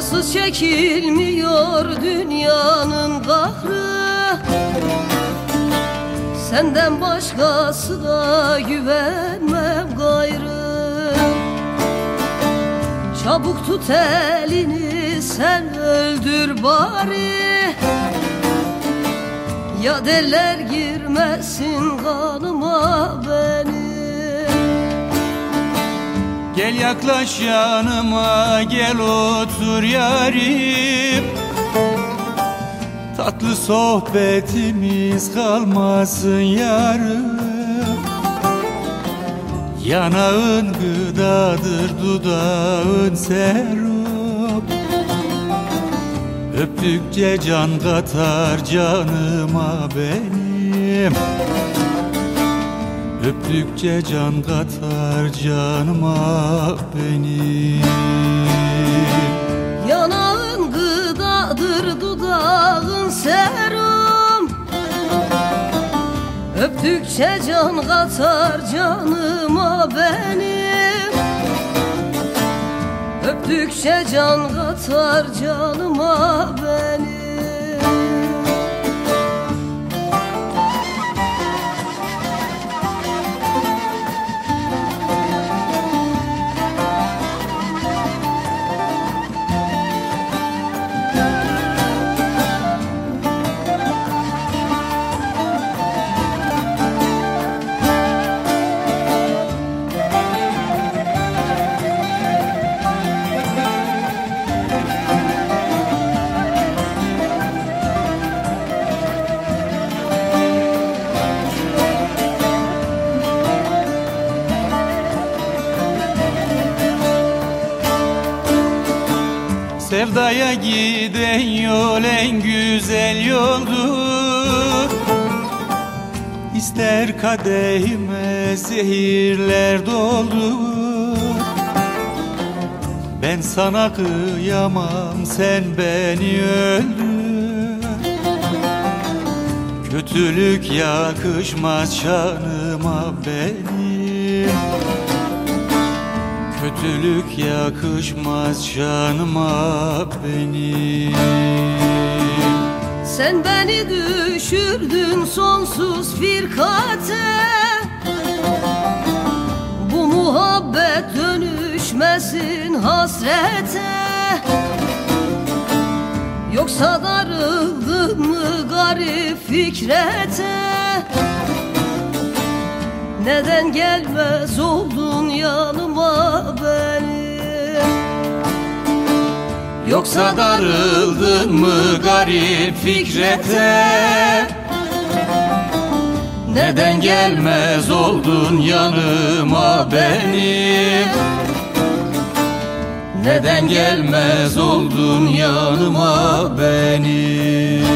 Sensiz çekilmiyor dünyanın kahrı. Senden başkasına güvenmem gayrı. Çabuk tut elini sen öldür bari. Ya derler girmesin kanıma benim Gel yaklaş yanıma gel otur yarim. Tatlı sohbetimiz kalmasın yarım. Yanağın gıdadır dudağın serum. Öptükçe can katar canıma benim Öptükçe can katar canıma benim Yanağın gıdadır dudağın serum. Öptükçe can katar canıma benim Öptükçe can katar canıma benim Sevdaya giden yol en güzel yoldur İster kadehime zehirler doldur Ben sana kıyamam sen beni öldür Kötülük yakışmaz şanıma benim Kötülük yakışmaz şanıma benim. Sen beni düşürdün sonsuz firkate. Bu muhabbet dönüşmesin hasrete. Yoksa darıldın mı garip fikrete? Neden gelmez oldun yanıma Yoksa darıldın mı garip fikrete? Neden gelmez oldun yanıma benim Neden gelmez oldun yanıma benim